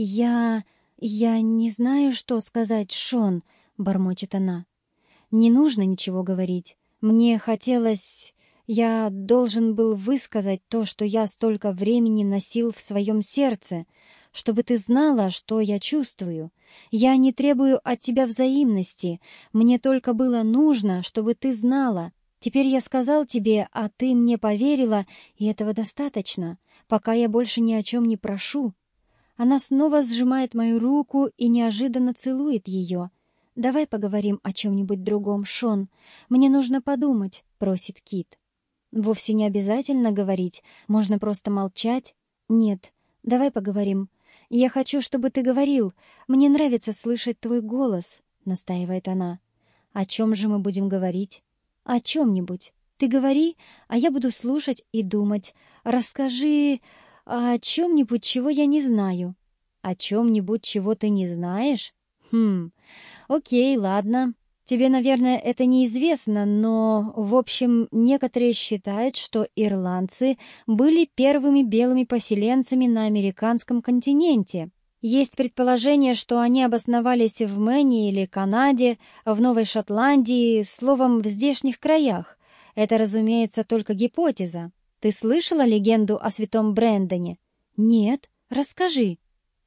«Я... я не знаю, что сказать, Шон», — бормочет она. «Не нужно ничего говорить. Мне хотелось... Я должен был высказать то, что я столько времени носил в своем сердце, чтобы ты знала, что я чувствую. Я не требую от тебя взаимности. Мне только было нужно, чтобы ты знала. Теперь я сказал тебе, а ты мне поверила, и этого достаточно, пока я больше ни о чем не прошу. Она снова сжимает мою руку и неожиданно целует ее. «Давай поговорим о чем-нибудь другом, Шон. Мне нужно подумать», — просит Кит. Вовсе не обязательно говорить, можно просто молчать. Нет, давай поговорим. Я хочу, чтобы ты говорил. Мне нравится слышать твой голос, настаивает она. О чем же мы будем говорить? О чем-нибудь. Ты говори, а я буду слушать и думать. Расскажи о чем-нибудь, чего я не знаю. О чем-нибудь, чего ты не знаешь? Хм, окей, ладно. Тебе, наверное, это неизвестно, но, в общем, некоторые считают, что ирландцы были первыми белыми поселенцами на американском континенте. Есть предположение, что они обосновались в Мэне или Канаде, в Новой Шотландии, словом, в здешних краях. Это, разумеется, только гипотеза. Ты слышала легенду о святом Брэндоне? Нет, расскажи.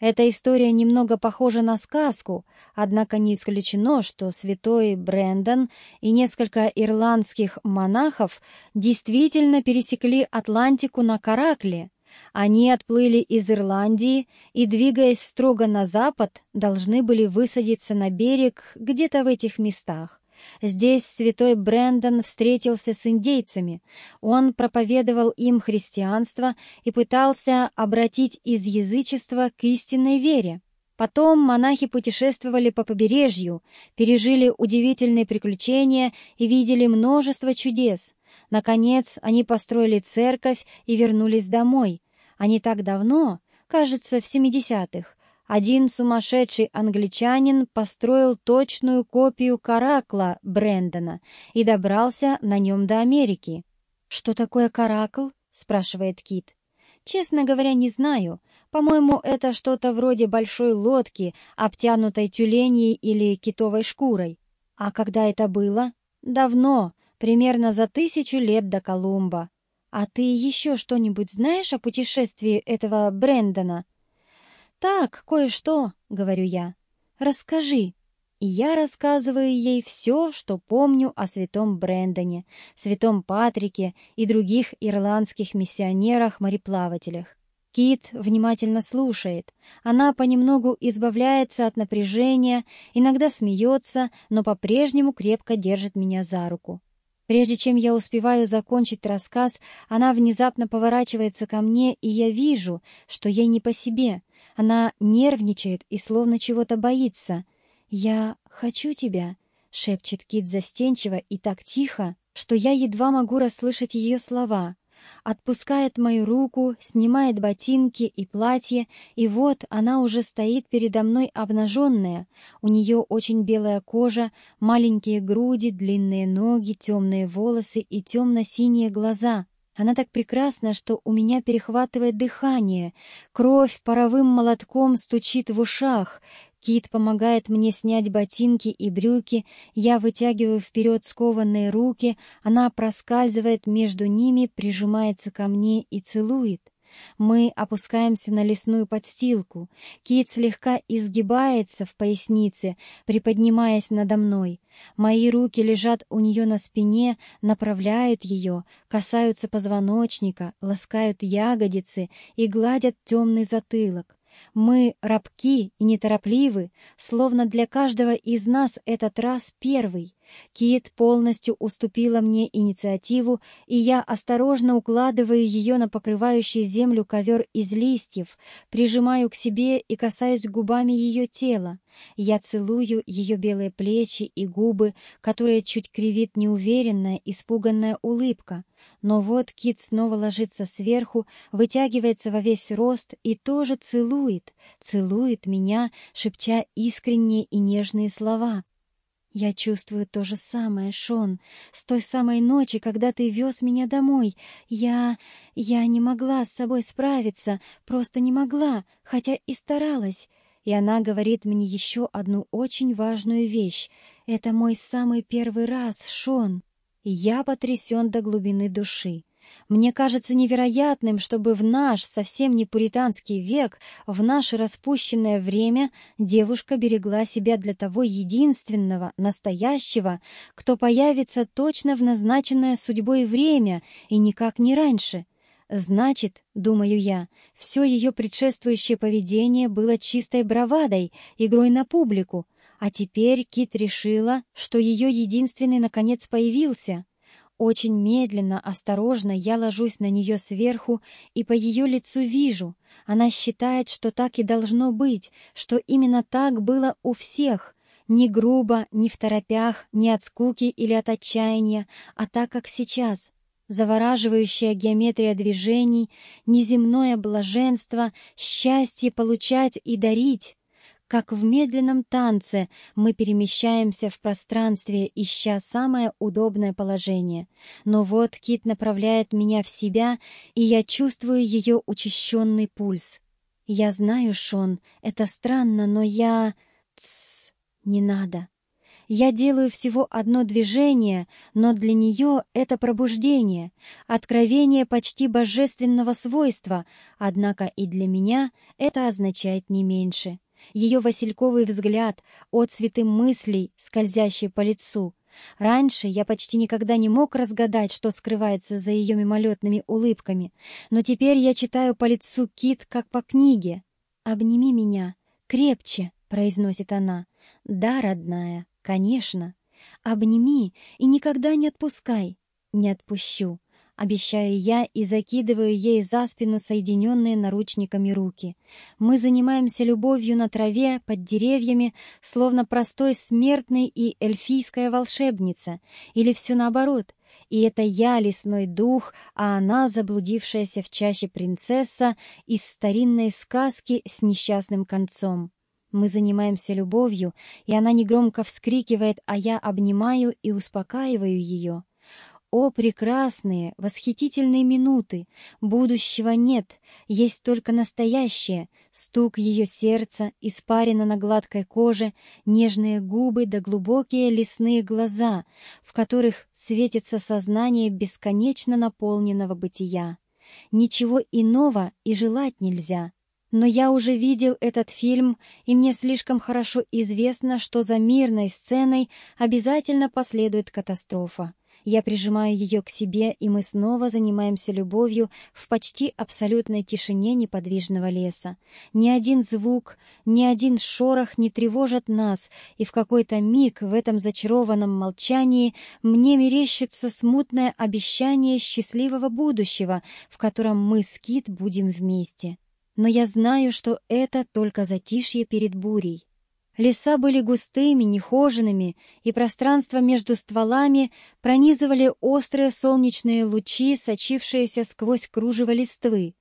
Эта история немного похожа на сказку, однако не исключено, что святой Брэндон и несколько ирландских монахов действительно пересекли Атлантику на Каракле. Они отплыли из Ирландии и, двигаясь строго на запад, должны были высадиться на берег где-то в этих местах. Здесь святой Брэндон встретился с индейцами. Он проповедовал им христианство и пытался обратить из язычества к истинной вере. Потом монахи путешествовали по побережью, пережили удивительные приключения и видели множество чудес. Наконец, они построили церковь и вернулись домой. Они так давно, кажется, в 70-х, один сумасшедший англичанин построил точную копию каракла Брэндона и добрался на нем до Америки. «Что такое каракл?» — спрашивает Кит. «Честно говоря, не знаю. По-моему, это что-то вроде большой лодки, обтянутой тюленей или китовой шкурой. А когда это было? Давно, примерно за тысячу лет до Колумба. А ты еще что-нибудь знаешь о путешествии этого Брэндона?» «Так, кое-что», — говорю я. «Расскажи». И я рассказываю ей все, что помню о святом Брэндоне, святом Патрике и других ирландских миссионерах-мореплавателях. Кит внимательно слушает. Она понемногу избавляется от напряжения, иногда смеется, но по-прежнему крепко держит меня за руку. Прежде чем я успеваю закончить рассказ, она внезапно поворачивается ко мне, и я вижу, что ей не по себе. Она нервничает и словно чего-то боится. «Я хочу тебя», — шепчет Кит застенчиво и так тихо, что я едва могу расслышать ее слова. Отпускает мою руку, снимает ботинки и платье, и вот она уже стоит передо мной обнаженная. У нее очень белая кожа, маленькие груди, длинные ноги, темные волосы и темно-синие глаза. Она так прекрасна, что у меня перехватывает дыхание. Кровь паровым молотком стучит в ушах. Кит помогает мне снять ботинки и брюки, я вытягиваю вперед скованные руки, она проскальзывает между ними, прижимается ко мне и целует. Мы опускаемся на лесную подстилку. Кит слегка изгибается в пояснице, приподнимаясь надо мной. Мои руки лежат у нее на спине, направляют ее, касаются позвоночника, ласкают ягодицы и гладят темный затылок. Мы рабки и неторопливы, словно для каждого из нас этот раз первый. Кит полностью уступила мне инициативу, и я осторожно укладываю ее на покрывающий землю ковер из листьев, прижимаю к себе и касаюсь губами ее тела. Я целую ее белые плечи и губы, которые чуть кривит неуверенная, испуганная улыбка. Но вот Кит снова ложится сверху, вытягивается во весь рост и тоже целует, целует меня, шепча искренние и нежные слова. «Я чувствую то же самое, Шон. С той самой ночи, когда ты вез меня домой. Я... я не могла с собой справиться, просто не могла, хотя и старалась. И она говорит мне еще одну очень важную вещь. Это мой самый первый раз, Шон. я потрясен до глубины души. Мне кажется невероятным, чтобы в наш совсем не пуританский век, в наше распущенное время девушка берегла себя для того единственного, настоящего, кто появится точно в назначенное судьбой время и никак не раньше. Значит, думаю я, все ее предшествующее поведение было чистой бравадой, игрой на публику, а теперь Кит решила, что ее единственный наконец появился — очень медленно, осторожно я ложусь на нее сверху и по ее лицу вижу. Она считает, что так и должно быть, что именно так было у всех. Не грубо, не в торопях, не от скуки или от отчаяния, а так, как сейчас. Завораживающая геометрия движений, неземное блаженство, счастье получать и дарить. Как в медленном танце мы перемещаемся в пространстве, ища самое удобное положение. Но вот Кит направляет меня в себя, и я чувствую ее учащенный пульс. Я знаю, Шон, это странно, но я... Тссс, не надо. Я делаю всего одно движение, но для нее это пробуждение, откровение почти божественного свойства, однако и для меня это означает не меньше ее васильковый взгляд, отцветы мыслей, скользящие по лицу. Раньше я почти никогда не мог разгадать, что скрывается за ее мимолетными улыбками, но теперь я читаю по лицу Кит, как по книге. «Обними меня, крепче», — произносит она. «Да, родная, конечно. Обними и никогда не отпускай». «Не отпущу обещаю я и закидываю ей за спину соединенные наручниками руки. Мы занимаемся любовью на траве, под деревьями, словно простой смертный и эльфийская волшебница, или все наоборот. И это я, лесной дух, а она, заблудившаяся в чаще принцесса из старинной сказки с несчастным концом. Мы занимаемся любовью, и она негромко вскрикивает, а я обнимаю и успокаиваю ее. О, прекрасные, восхитительные минуты! Будущего нет, есть только настоящее. Стук ее сердца, испарина на гладкой коже, нежные губы да глубокие лесные глаза, в которых светится сознание бесконечно наполненного бытия. Ничего иного и желать нельзя. Но я уже видел этот фильм, и мне слишком хорошо известно, что за мирной сценой обязательно последует катастрофа. Я прижимаю ее к себе, и мы снова занимаемся любовью в почти абсолютной тишине неподвижного леса. Ни один звук, ни один шорох не тревожат нас, и в какой-то миг в этом зачарованном молчании мне мерещится смутное обещание счастливого будущего, в котором мы с Кит будем вместе. Но я знаю, что это только затишье перед бурей. Леса были густыми, нехоженными, и пространство между стволами пронизывали острые солнечные лучи, сочившиеся сквозь кружево листвы.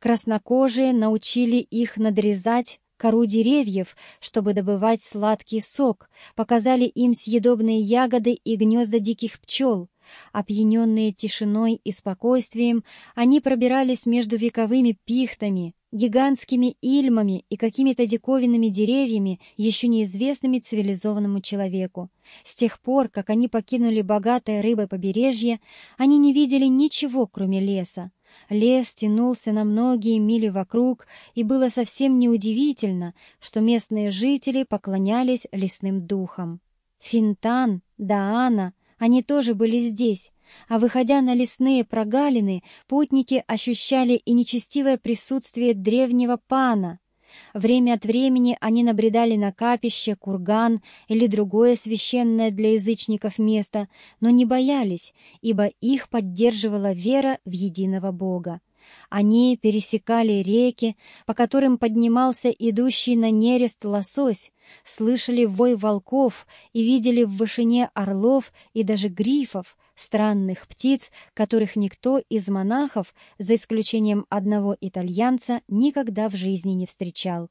Краснокожие научили их надрезать кору деревьев, чтобы добывать сладкий сок, показали им съедобные ягоды и гнезда диких пчел. Опьяненные тишиной и спокойствием, они пробирались между вековыми пихтами, гигантскими ильмами и какими-то диковинными деревьями, еще неизвестными цивилизованному человеку. С тех пор, как они покинули богатое рыбой побережье, они не видели ничего, кроме леса. Лес тянулся на многие мили вокруг, и было совсем неудивительно, что местные жители поклонялись лесным духам. Финтан, Даана, они тоже были здесь, а выходя на лесные прогалины, путники ощущали и нечестивое присутствие древнего пана. Время от времени они набредали на капище, курган или другое священное для язычников место, но не боялись, ибо их поддерживала вера в единого Бога. Они пересекали реки, по которым поднимался идущий на нерест лосось, слышали вой волков и видели в вышине орлов и даже грифов, странных птиц, которых никто из монахов, за исключением одного итальянца, никогда в жизни не встречал.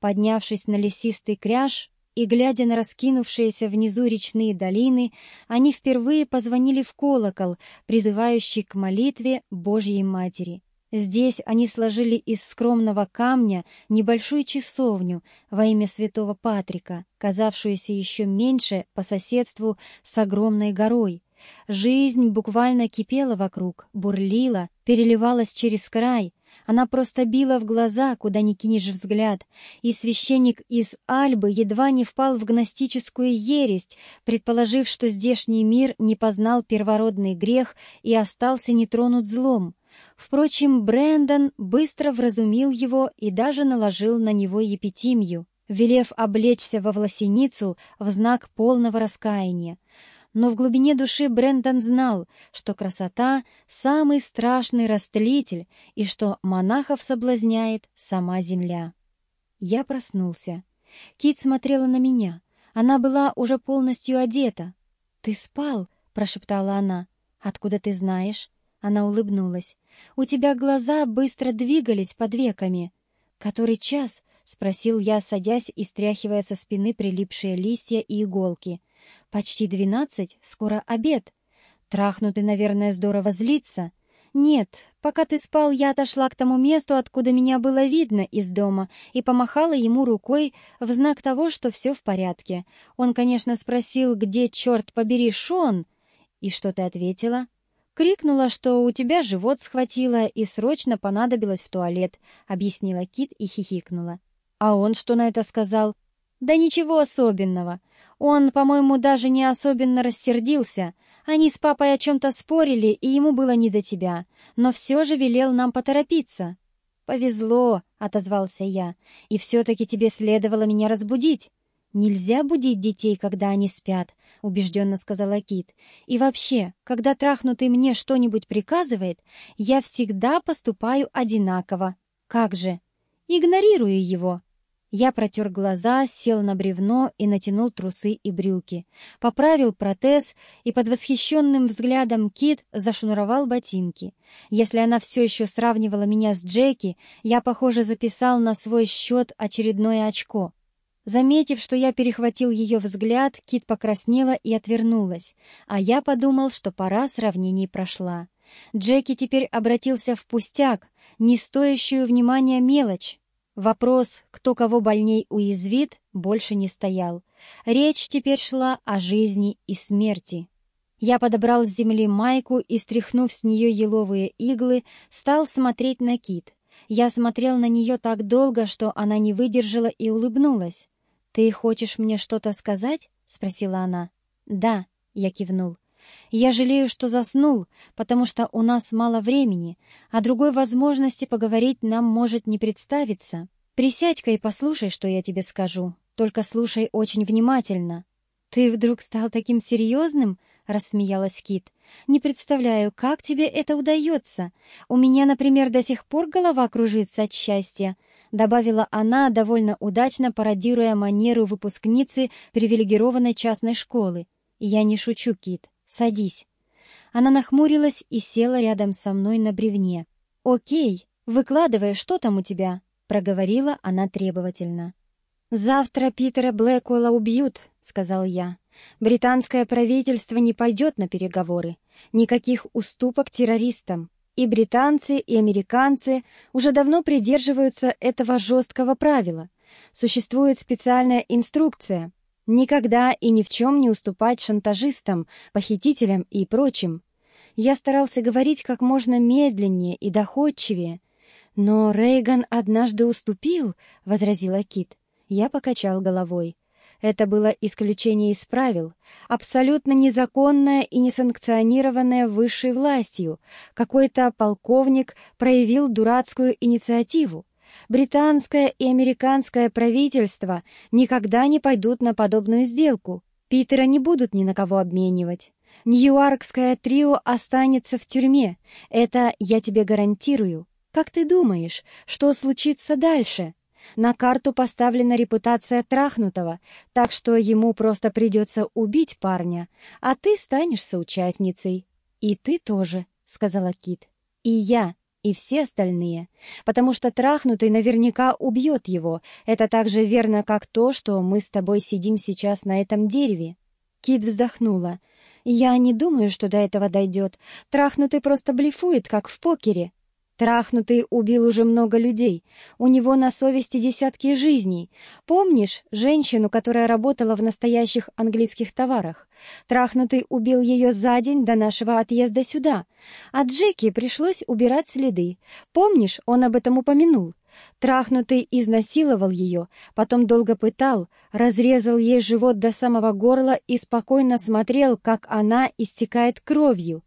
Поднявшись на лесистый кряж, и, глядя на раскинувшиеся внизу речные долины, они впервые позвонили в колокол, призывающий к молитве Божьей Матери. Здесь они сложили из скромного камня небольшую часовню во имя святого Патрика, казавшуюся еще меньше по соседству с огромной горой. Жизнь буквально кипела вокруг, бурлила, переливалась через край. Она просто била в глаза, куда ни кинешь взгляд, и священник из Альбы едва не впал в гностическую ересь, предположив, что здешний мир не познал первородный грех и остался нетронут злом. Впрочем, Брэндон быстро вразумил его и даже наложил на него епитимию, велев облечься во власеницу в знак полного раскаяния. Но в глубине души Брэндон знал, что красота — самый страшный растлитель и что монахов соблазняет сама земля. Я проснулся. Кит смотрела на меня. Она была уже полностью одета. «Ты спал?» — прошептала она. «Откуда ты знаешь?» Она улыбнулась. «У тебя глаза быстро двигались под веками». «Который час?» — спросил я, садясь и стряхивая со спины прилипшие листья и иголки. «Почти двенадцать, скоро обед. Трахнутый, наверное, здорово злится». «Нет, пока ты спал, я отошла к тому месту, откуда меня было видно из дома, и помахала ему рукой в знак того, что все в порядке. Он, конечно, спросил, где, черт побери, Шон?» «И что ты ответила?» «Крикнула, что у тебя живот схватило и срочно понадобилось в туалет», — объяснила Кит и хихикнула. «А он что на это сказал?» «Да ничего особенного. Он, по-моему, даже не особенно рассердился. Они с папой о чем-то спорили, и ему было не до тебя. Но все же велел нам поторопиться». «Повезло», — отозвался я, — «и все-таки тебе следовало меня разбудить». «Нельзя будить детей, когда они спят», — убежденно сказала Кит. «И вообще, когда трахнутый мне что-нибудь приказывает, я всегда поступаю одинаково. Как же? Игнорирую его». Я протер глаза, сел на бревно и натянул трусы и брюки. Поправил протез и под восхищенным взглядом Кит зашнуровал ботинки. Если она все еще сравнивала меня с Джеки, я, похоже, записал на свой счет очередное очко. Заметив, что я перехватил ее взгляд, Кит покраснела и отвернулась, а я подумал, что пора сравнений прошла. Джеки теперь обратился в пустяк, не стоящую внимания мелочь. Вопрос, кто кого больней уязвит, больше не стоял. Речь теперь шла о жизни и смерти. Я подобрал с земли майку и, стряхнув с нее еловые иглы, стал смотреть на кит. Я смотрел на нее так долго, что она не выдержала и улыбнулась. «Ты хочешь мне что-то сказать?» — спросила она. «Да», — я кивнул. «Я жалею, что заснул, потому что у нас мало времени, а другой возможности поговорить нам может не представиться. Присядь-ка и послушай, что я тебе скажу. Только слушай очень внимательно». «Ты вдруг стал таким серьезным?» — рассмеялась Кит. «Не представляю, как тебе это удается. У меня, например, до сих пор голова кружится от счастья добавила она, довольно удачно пародируя манеру выпускницы привилегированной частной школы. «Я не шучу, Кит. Садись». Она нахмурилась и села рядом со мной на бревне. «Окей, выкладывай, что там у тебя?» — проговорила она требовательно. «Завтра Питера Блэкуэлла убьют», — сказал я. «Британское правительство не пойдет на переговоры. Никаких уступок террористам. И британцы, и американцы уже давно придерживаются этого жесткого правила. Существует специальная инструкция никогда и ни в чем не уступать шантажистам, похитителям и прочим. Я старался говорить как можно медленнее и доходчивее. «Но Рейган однажды уступил», — возразила Кит. Я покачал головой. Это было исключение из правил, абсолютно незаконное и несанкционированное высшей властью. Какой-то полковник проявил дурацкую инициативу. Британское и американское правительство никогда не пойдут на подобную сделку. Питера не будут ни на кого обменивать. Ньюаркское трио останется в тюрьме. Это я тебе гарантирую. Как ты думаешь, что случится дальше? На карту поставлена репутация трахнутого, так что ему просто придется убить парня, а ты станешь соучастницей. И ты тоже, — сказала Кит. И я. И все остальные. Потому что трахнутый наверняка убьет его. Это так же верно, как то, что мы с тобой сидим сейчас на этом дереве. Кит вздохнула. «Я не думаю, что до этого дойдет. Трахнутый просто блефует, как в покере. Трахнутый убил уже много людей. У него на совести десятки жизней. Помнишь женщину, которая работала в настоящих английских товарах? Трахнутый убил ее за день до нашего отъезда сюда. А Джеки пришлось убирать следы. Помнишь, он об этом упомянул? Трахнутый изнасиловал ее, потом долго пытал, разрезал ей живот до самого горла и спокойно смотрел, как она истекает кровью.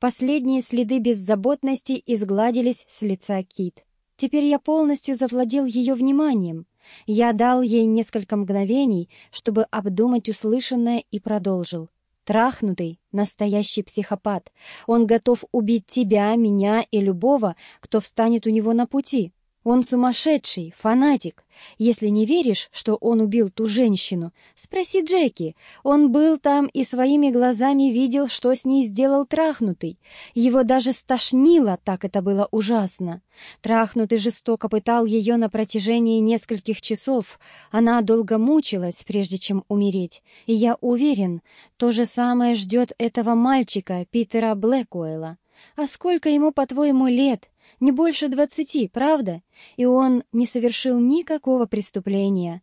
Последние следы беззаботности изгладились с лица Кит. Теперь я полностью завладел ее вниманием. Я дал ей несколько мгновений, чтобы обдумать услышанное и продолжил. Трахнутый, настоящий психопат. Он готов убить тебя, меня и любого, кто встанет у него на пути. Он сумасшедший, фанатик. Если не веришь, что он убил ту женщину, спроси Джеки. Он был там и своими глазами видел, что с ней сделал трахнутый. Его даже стошнило, так это было ужасно. Трахнутый жестоко пытал ее на протяжении нескольких часов. Она долго мучилась, прежде чем умереть. И я уверен, то же самое ждет этого мальчика, Питера Блэкуэлла. А сколько ему, по-твоему, лет? Не больше двадцати, правда? И он не совершил никакого преступления.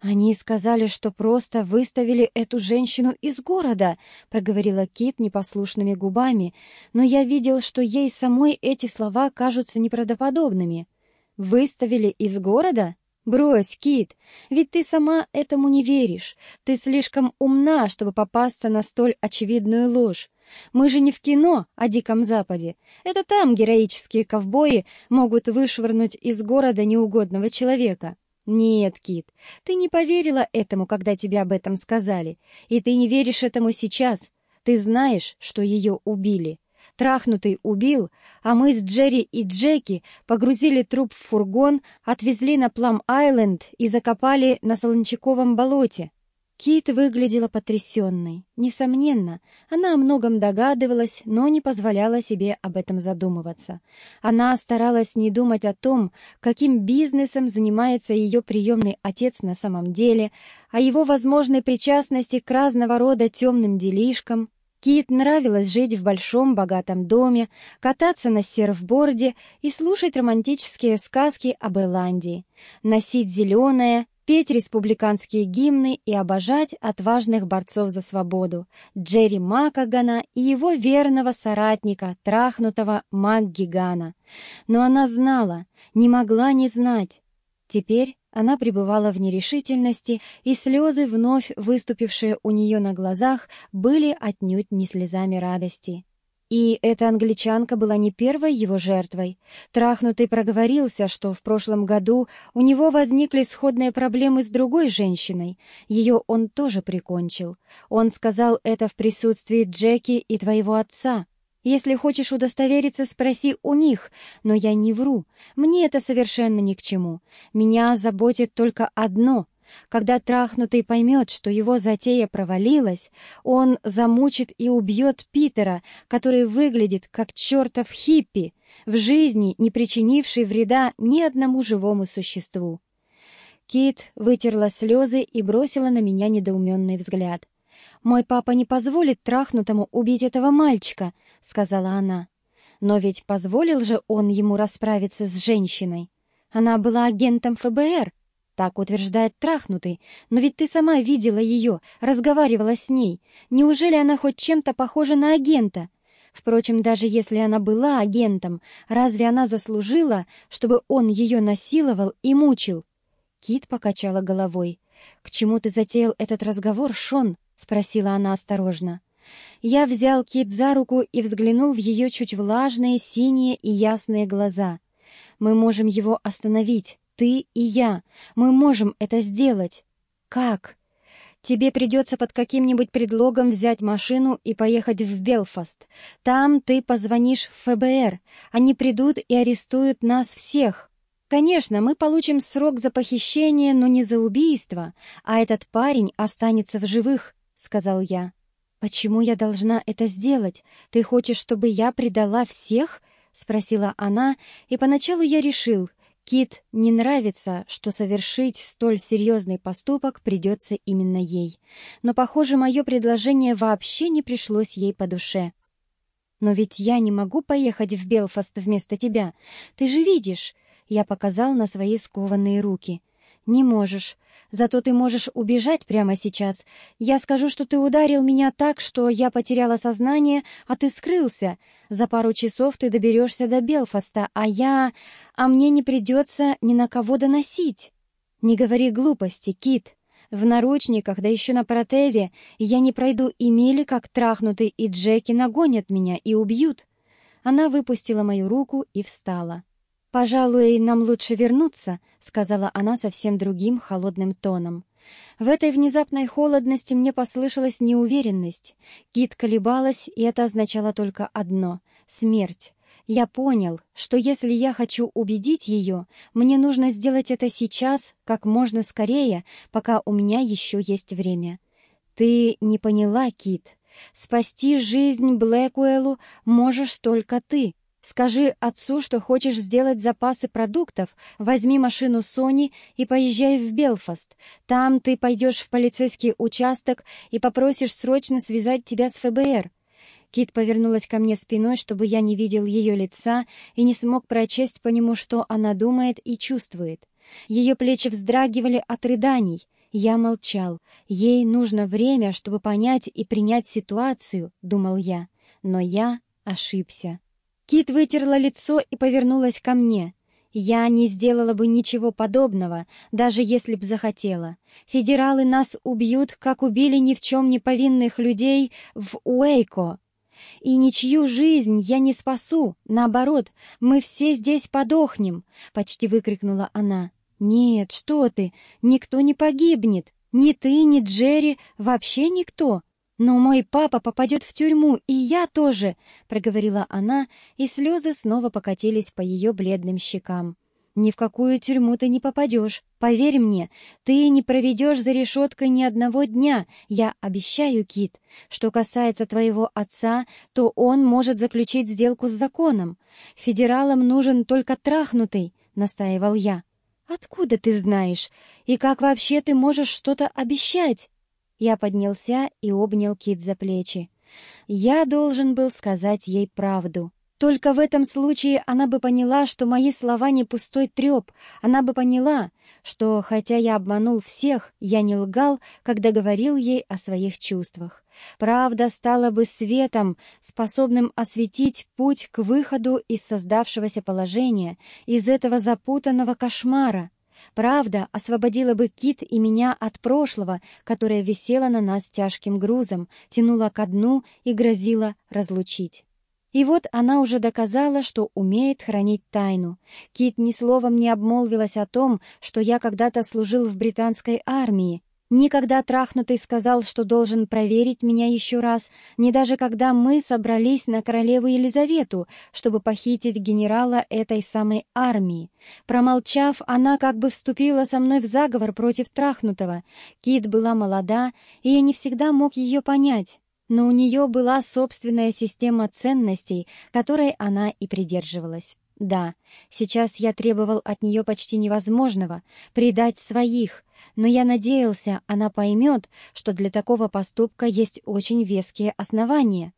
«Они сказали, что просто выставили эту женщину из города», — проговорила Кит непослушными губами, но я видел, что ей самой эти слова кажутся неправдоподобными. «Выставили из города?» «Брось, Кит, ведь ты сама этому не веришь. Ты слишком умна, чтобы попасться на столь очевидную ложь. Мы же не в кино о Диком Западе. Это там героические ковбои могут вышвырнуть из города неугодного человека. Нет, Кит, ты не поверила этому, когда тебе об этом сказали. И ты не веришь этому сейчас. Ты знаешь, что ее убили. Трахнутый убил, а мы с Джерри и Джеки погрузили труп в фургон, отвезли на Плам-Айленд и закопали на Солончаковом болоте. Кит выглядела потрясенной. Несомненно, она о многом догадывалась, но не позволяла себе об этом задумываться. Она старалась не думать о том, каким бизнесом занимается ее приемный отец на самом деле, о его возможной причастности к разного рода темным делишкам. Кит нравилось жить в большом богатом доме, кататься на серфборде и слушать романтические сказки об Ирландии, носить зеленое, петь республиканские гимны и обожать отважных борцов за свободу, Джерри Макагана и его верного соратника, трахнутого Макгигана. Но она знала, не могла не знать. Теперь она пребывала в нерешительности, и слезы, вновь выступившие у нее на глазах, были отнюдь не слезами радости. И эта англичанка была не первой его жертвой. Трахнутый проговорился, что в прошлом году у него возникли сходные проблемы с другой женщиной. Ее он тоже прикончил. Он сказал это в присутствии Джеки и твоего отца. Если хочешь удостовериться, спроси у них, но я не вру. Мне это совершенно ни к чему. Меня заботит только одно — когда трахнутый поймет, что его затея провалилась, он замучит и убьет Питера, который выглядит как чертов хиппи, в жизни не причинивший вреда ни одному живому существу. Кит вытерла слезы и бросила на меня недоуменный взгляд. «Мой папа не позволит трахнутому убить этого мальчика», — сказала она. «Но ведь позволил же он ему расправиться с женщиной. Она была агентом ФБР, так утверждает трахнутый, но ведь ты сама видела ее, разговаривала с ней. Неужели она хоть чем-то похожа на агента? Впрочем, даже если она была агентом, разве она заслужила, чтобы он ее насиловал и мучил? Кит покачала головой. «К чему ты затеял этот разговор, Шон?» — спросила она осторожно. Я взял Кит за руку и взглянул в ее чуть влажные, синие и ясные глаза. «Мы можем его остановить ты и я. Мы можем это сделать. Как? Тебе придется под каким-нибудь предлогом взять машину и поехать в Белфаст. Там ты позвонишь в ФБР. Они придут и арестуют нас всех. Конечно, мы получим срок за похищение, но не за убийство, а этот парень останется в живых, — сказал я. «Почему я должна это сделать? Ты хочешь, чтобы я предала всех?» — спросила она, и поначалу я решил, Кит не нравится, что совершить столь серьезный поступок придется именно ей. Но, похоже, мое предложение вообще не пришлось ей по душе. «Но ведь я не могу поехать в Белфаст вместо тебя. Ты же видишь!» Я показал на свои скованные руки. «Не можешь. Зато ты можешь убежать прямо сейчас. Я скажу, что ты ударил меня так, что я потеряла сознание, а ты скрылся. За пару часов ты доберешься до Белфаста, а я... А мне не придется ни на кого доносить. Не говори глупости, Кит. В наручниках, да еще на протезе, я не пройду и мили, как трахнутый, и Джеки нагонят меня и убьют. Она выпустила мою руку и встала. «Пожалуй, нам лучше вернуться», — сказала она совсем другим холодным тоном. В этой внезапной холодности мне послышалась неуверенность. Кит колебалась, и это означало только одно — смерть. Я понял, что если я хочу убедить ее, мне нужно сделать это сейчас, как можно скорее, пока у меня еще есть время. Ты не поняла, Кит. Спасти жизнь Блэкуэлу можешь только ты. Скажи отцу, что хочешь сделать запасы продуктов, возьми машину Сони и поезжай в Белфаст. Там ты пойдешь в полицейский участок и попросишь срочно связать тебя с ФБР. Кит повернулась ко мне спиной, чтобы я не видел ее лица и не смог прочесть по нему, что она думает и чувствует. Ее плечи вздрагивали от рыданий. Я молчал. Ей нужно время, чтобы понять и принять ситуацию, думал я. Но я ошибся. Кит вытерла лицо и повернулась ко мне. Я не сделала бы ничего подобного, даже если б захотела. Федералы нас убьют, как убили ни в чем не повинных людей в Уэйко. И ничью жизнь я не спасу, наоборот, мы все здесь подохнем, — почти выкрикнула она. Нет, что ты, никто не погибнет, ни ты, ни Джерри, вообще никто. «Но мой папа попадет в тюрьму, и я тоже!» — проговорила она, и слезы снова покатились по ее бледным щекам. «Ни в какую тюрьму ты не попадешь. Поверь мне, ты не проведешь за решеткой ни одного дня. Я обещаю, Кит. Что касается твоего отца, то он может заключить сделку с законом. Федералам нужен только трахнутый», — настаивал я. «Откуда ты знаешь? И как вообще ты можешь что-то обещать?» Я поднялся и обнял Кит за плечи. Я должен был сказать ей правду. Только в этом случае она бы поняла, что мои слова не пустой треп. Она бы поняла, что, хотя я обманул всех, я не лгал, когда говорил ей о своих чувствах. Правда стала бы светом, способным осветить путь к выходу из создавшегося положения, из этого запутанного кошмара. Правда освободила бы Кит и меня от прошлого, которое висело на нас тяжким грузом, тянуло ко дну и грозило разлучить. И вот она уже доказала, что умеет хранить тайну. Кит ни словом не обмолвилась о том, что я когда-то служил в британской армии, Никогда трахнутый сказал, что должен проверить меня еще раз, ни даже когда мы собрались на королеву Елизавету, чтобы похитить генерала этой самой армии. Промолчав, она как бы вступила со мной в заговор против трахнутого. Кит была молода, и я не всегда мог ее понять. Но у нее была собственная система ценностей, которой она и придерживалась. Да, сейчас я требовал от нее почти невозможного — предать своих, но я надеялся, она поймет, что для такого поступка есть очень веские основания.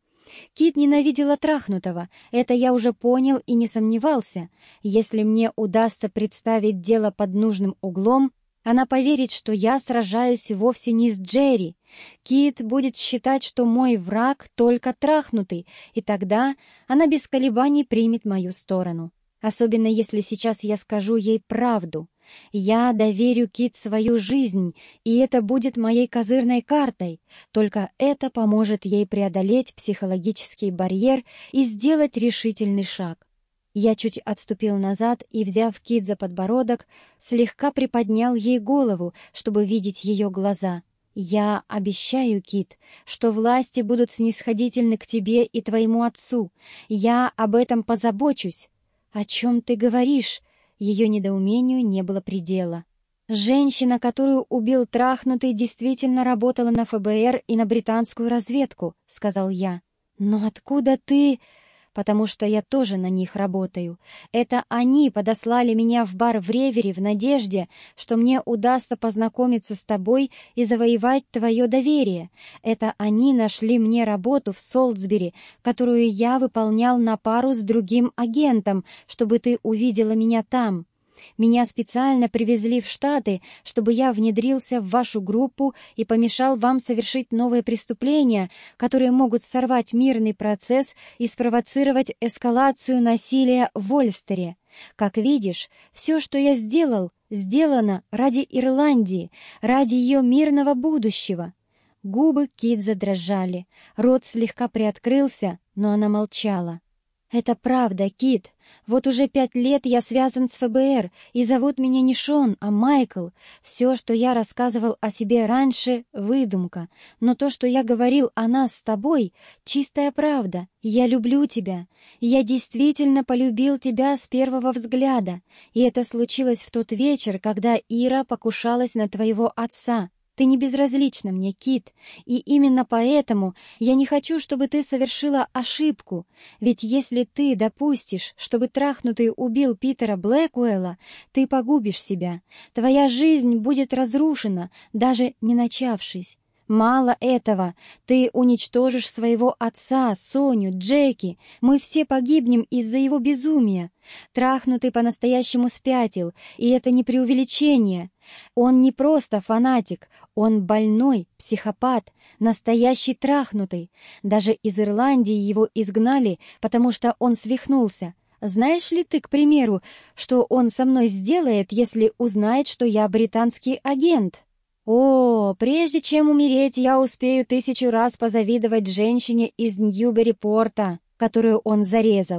Кит ненавидела трахнутого, это я уже понял и не сомневался. Если мне удастся представить дело под нужным углом, она поверит, что я сражаюсь вовсе не с Джерри. Кит будет считать, что мой враг только трахнутый, и тогда она без колебаний примет мою сторону. Особенно если сейчас я скажу ей правду. Я доверю Кит свою жизнь, и это будет моей козырной картой. Только это поможет ей преодолеть психологический барьер и сделать решительный шаг. Я чуть отступил назад и, взяв Кит за подбородок, слегка приподнял ей голову, чтобы видеть ее глаза. «Я обещаю, Кит, что власти будут снисходительны к тебе и твоему отцу. Я об этом позабочусь». «О чем ты говоришь?» Ее недоумению не было предела. Женщина, которую убил трахнутый, действительно работала на ФБР и на британскую разведку, сказал я. Но откуда ты... потому что я тоже на них работаю. Это они подослали меня в бар в Ревере в надежде, что мне удастся познакомиться с тобой и завоевать твое доверие. Это они нашли мне работу в Солтсбери, которую я выполнял на пару с другим агентом, чтобы ты увидела меня там. Меня специально привезли в Штаты, чтобы я внедрился в вашу группу и помешал вам совершить новые преступления, которые могут сорвать мирный процесс и спровоцировать эскалацию насилия в Ольстере. Как видишь, все, что я сделал, сделано ради Ирландии, ради ее мирного будущего». Губы Кит задрожали, рот слегка приоткрылся, но она молчала. «Это правда, Кит. Вот уже пять лет я связан с ФБР, и зовут меня не Шон, а Майкл. Все, что я рассказывал о себе раньше — выдумка. Но то, что я говорил о нас с тобой — чистая правда. Я люблю тебя. Я действительно полюбил тебя с первого взгляда. И это случилось в тот вечер, когда Ира покушалась на твоего отца. Ты не безразлична мне, Кит, и именно поэтому я не хочу, чтобы ты совершила ошибку. Ведь если ты допустишь, чтобы трахнутый убил Питера Блэкуэлла, ты погубишь себя. Твоя жизнь будет разрушена, даже не начавшись. Мало этого, ты уничтожишь своего отца, Соню, Джеки. Мы все погибнем из-за его безумия. Трахнутый по-настоящему спятил, и это не преувеличение. Он не просто фанатик, он больной, психопат, настоящий трахнутый. Даже из Ирландии его изгнали, потому что он свихнулся. Знаешь ли ты, к примеру, что он со мной сделает, если узнает, что я британский агент?» О, прежде чем умереть, я успею тысячу раз позавидовать женщине из Ньюбери-порта, которую он зарезал.